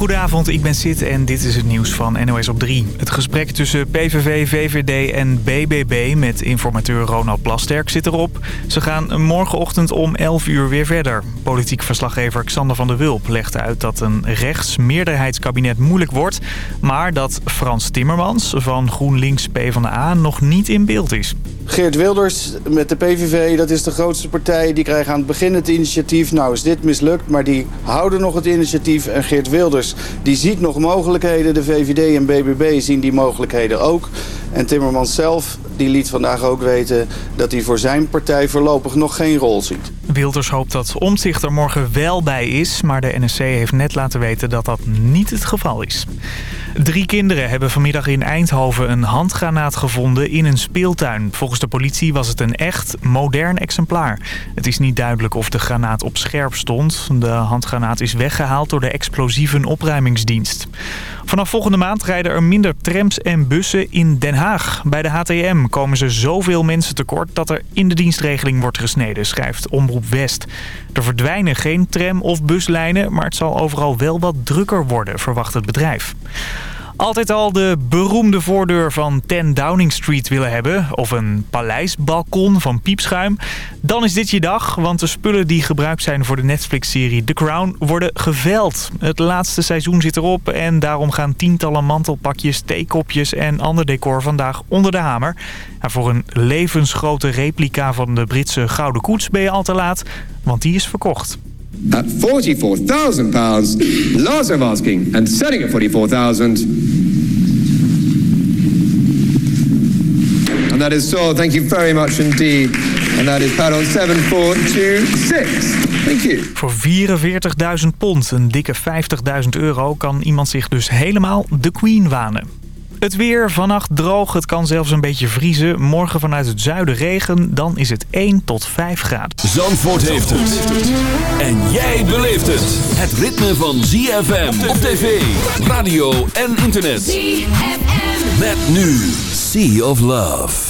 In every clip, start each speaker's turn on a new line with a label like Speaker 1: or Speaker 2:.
Speaker 1: Goedenavond, ik ben Sid en dit is het nieuws van NOS op 3. Het gesprek tussen PVV, VVD en BBB met informateur Ronald Plasterk zit erop. Ze gaan morgenochtend om 11 uur weer verder. Politiek verslaggever Xander van der Wulp legt uit dat een rechtsmeerderheidskabinet moeilijk wordt... maar dat Frans Timmermans van GroenLinks PvdA nog niet in beeld is.
Speaker 2: Geert Wilders met de PVV, dat is de grootste partij. Die krijgen aan het begin het initiatief. Nou is dit mislukt, maar die houden nog het initiatief. En Geert Wilders, die ziet nog mogelijkheden. De VVD en BBB zien die mogelijkheden ook. En Timmermans zelf, die liet vandaag ook weten... dat hij voor zijn partij voorlopig nog geen rol ziet.
Speaker 1: Wilders hoopt dat Omtzigt er morgen wel bij is... maar de NSC heeft net laten weten dat dat niet het geval is. Drie kinderen hebben vanmiddag in Eindhoven een handgranaat gevonden in een speeltuin. Volgens de politie was het een echt, modern exemplaar. Het is niet duidelijk of de granaat op scherp stond. De handgranaat is weggehaald door de explosieven opruimingsdienst. Vanaf volgende maand rijden er minder trams en bussen in Den Haag. Bij de HTM komen ze zoveel mensen tekort dat er in de dienstregeling wordt gesneden, schrijft Omroep West. Er verdwijnen geen tram- of buslijnen, maar het zal overal wel wat drukker worden, verwacht het bedrijf. Altijd al de beroemde voordeur van 10 Downing Street willen hebben... of een paleisbalkon van piepschuim... dan is dit je dag, want de spullen die gebruikt zijn voor de Netflix-serie The Crown... worden geveld. Het laatste seizoen zit erop en daarom gaan tientallen mantelpakjes, theekopjes... en ander decor vandaag onder de hamer. voor een levensgrote replica van de Britse Gouden Koets ben je al te laat, want die is verkocht.
Speaker 3: At £44,000, Lars of asking and selling at 44,000. And that is so. Thank you very much indeed. And that is pad on 7426. Thank you.
Speaker 1: Voor 44.000 pond, een dikke 50.000 euro, kan iemand zich dus helemaal de queen wanen. Het weer vannacht droog, het kan zelfs een beetje vriezen. Morgen vanuit het zuiden regen, dan is het 1 tot 5 graden.
Speaker 4: Zandvoort heeft het. En jij beleeft het. Het ritme van ZFM op tv, radio en internet. ZFM. Met nu Sea of Love.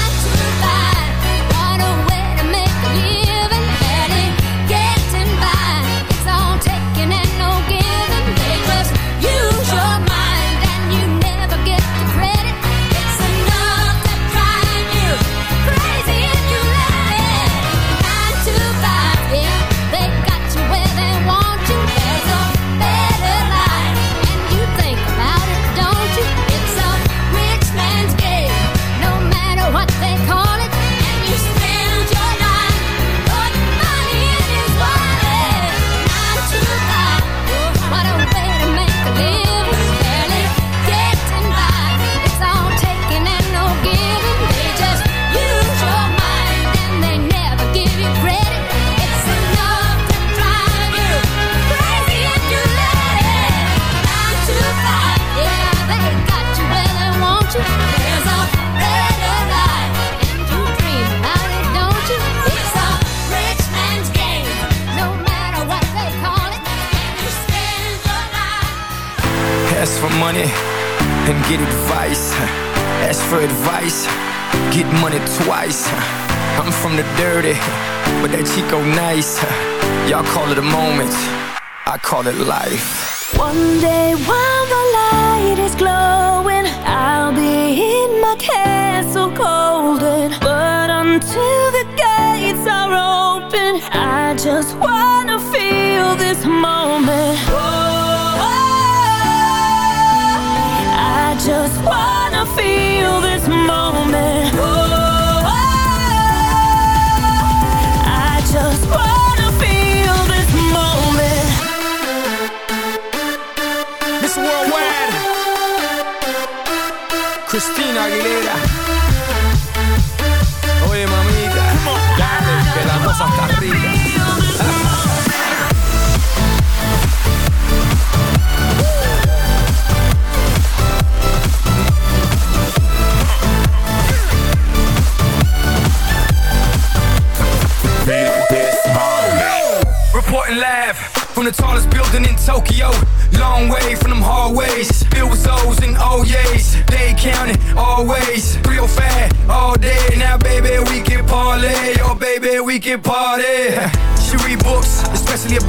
Speaker 5: get
Speaker 6: advice. Ask for advice, get money twice. I'm from the dirty, but that Chico nice. Y'all call it a moment, I call it life.
Speaker 7: One day while the light is glowing, I'll be in my castle golden. But until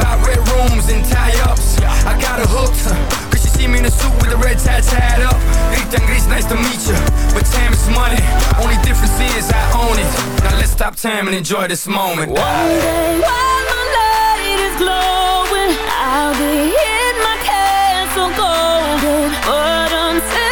Speaker 6: about red rooms and tie ups. I got her hooked. Cause she see me in a suit with the red tie tied up. Rita Gris, nice to meet you. But time is money. Only difference is I own it. Now let's stop time and enjoy this moment.
Speaker 7: One day while the light is glowing, I'll be in my castle golden. But until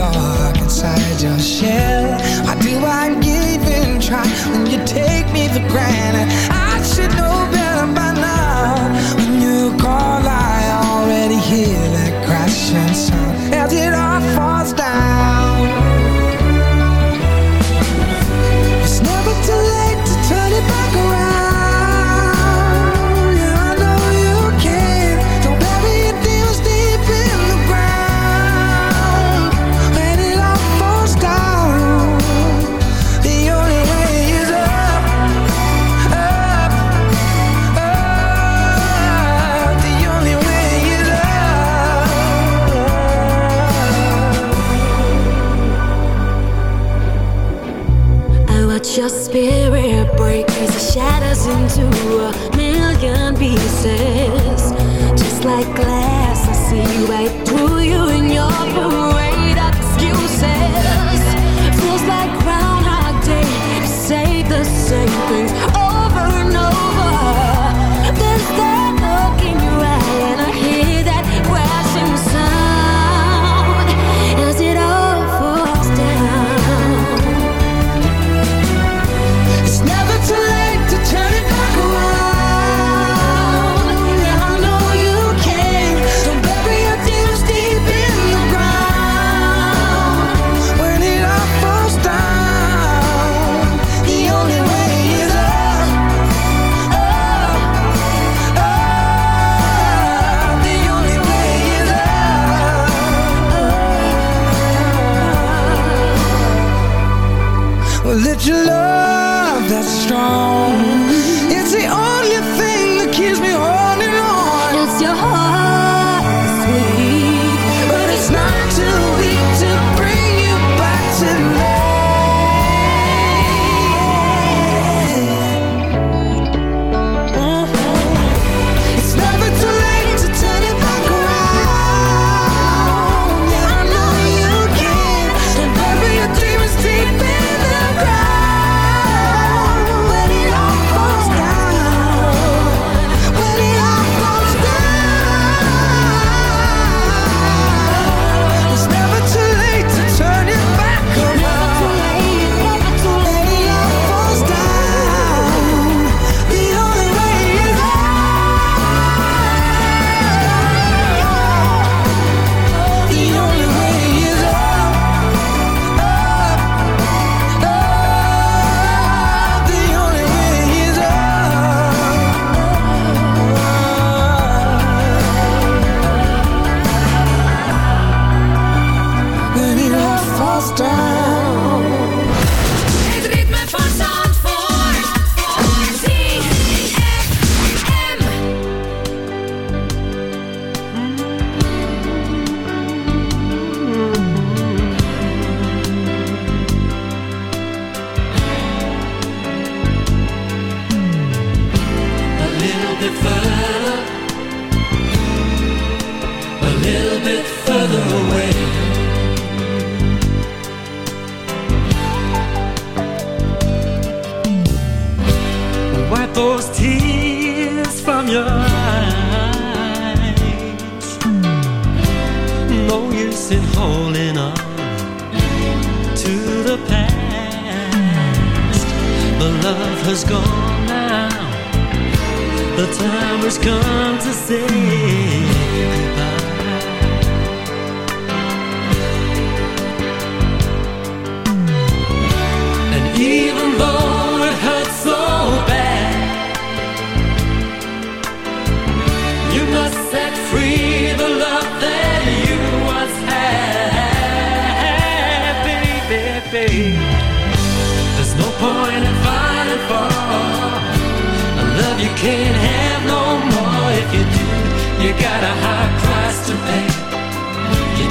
Speaker 8: dark inside your shell. Why do I even try when you take me for granted? I should know.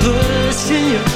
Speaker 9: 和仙。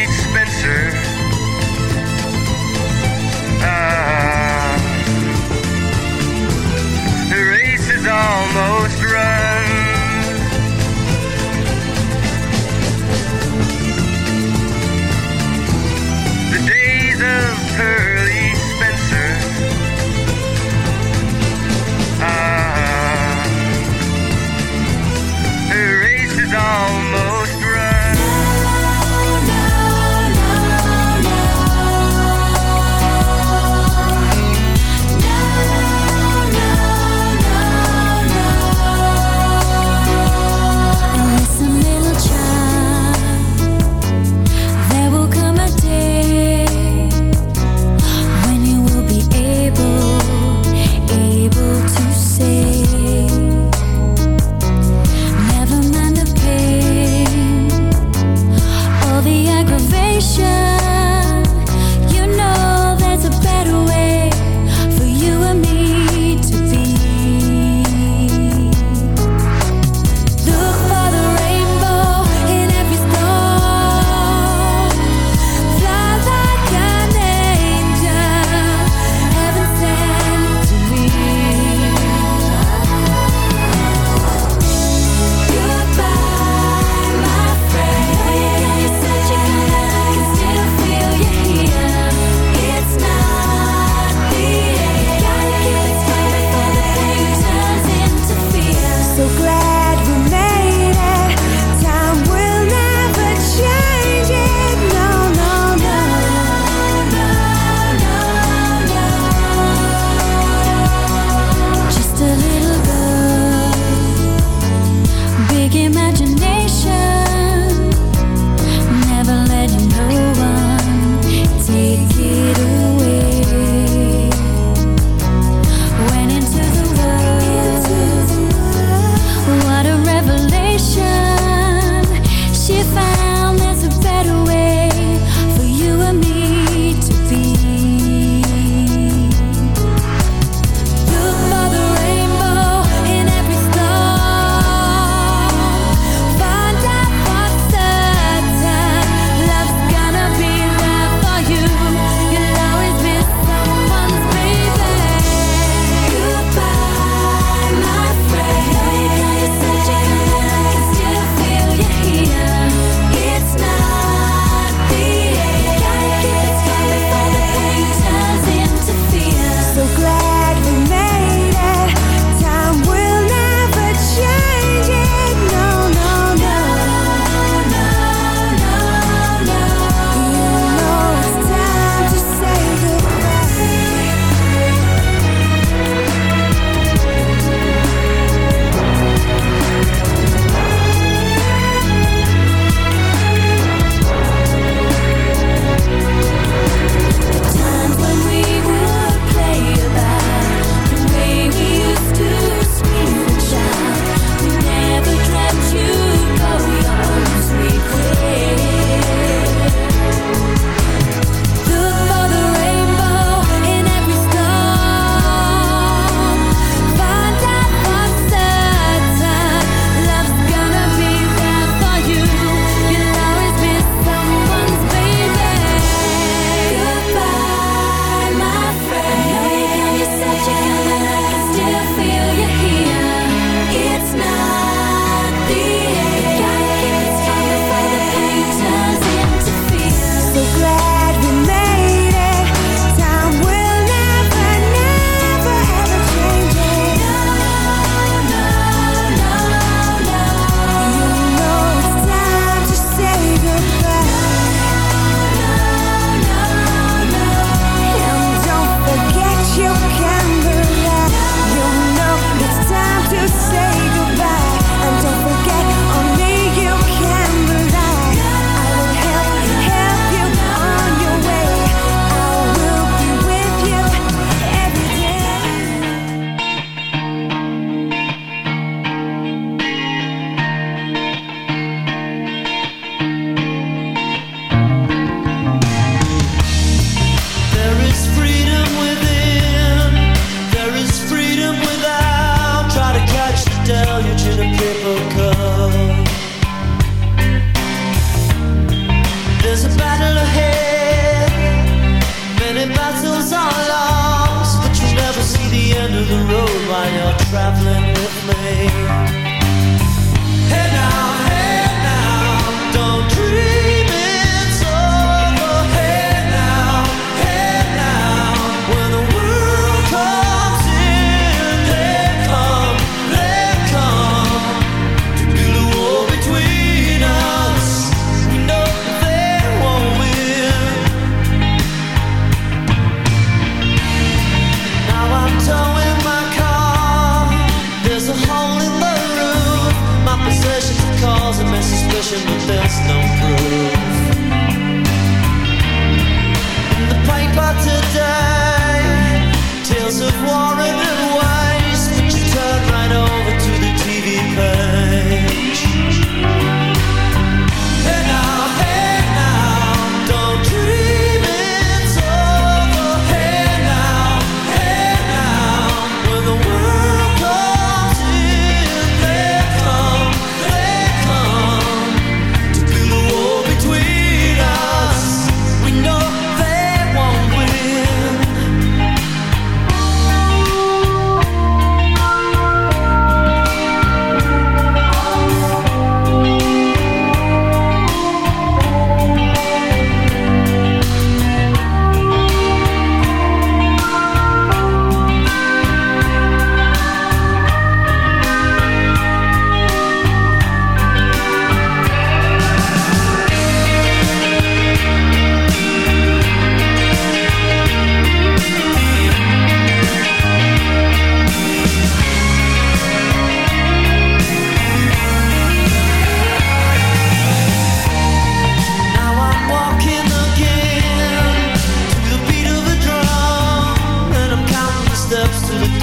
Speaker 10: Pearly Spencer. Ah, the race is almost run.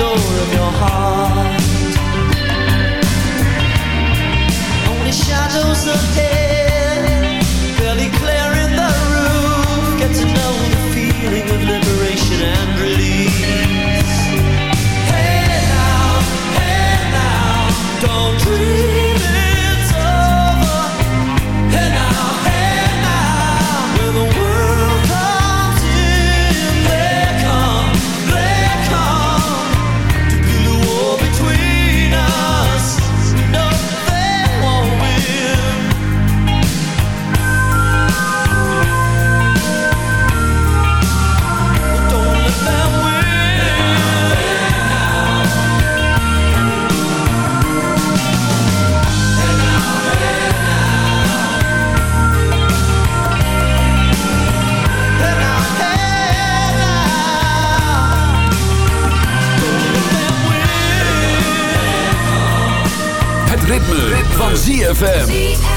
Speaker 11: door of your heart Only shadows of death Barely clear in the room. Get to know the feeling of liberation and release Hey now, hey now Don't dream
Speaker 4: ritme, van ZFM.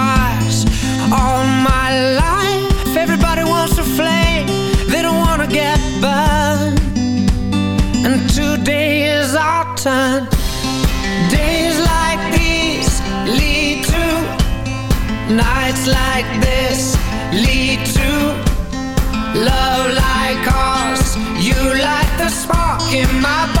Speaker 12: is turn. Days like these lead to nights like this lead to love like ours. You light the spark in my bonfire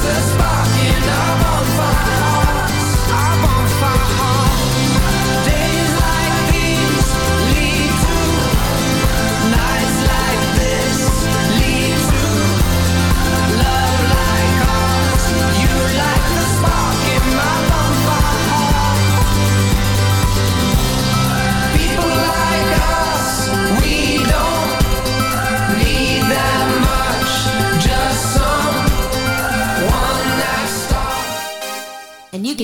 Speaker 12: Starts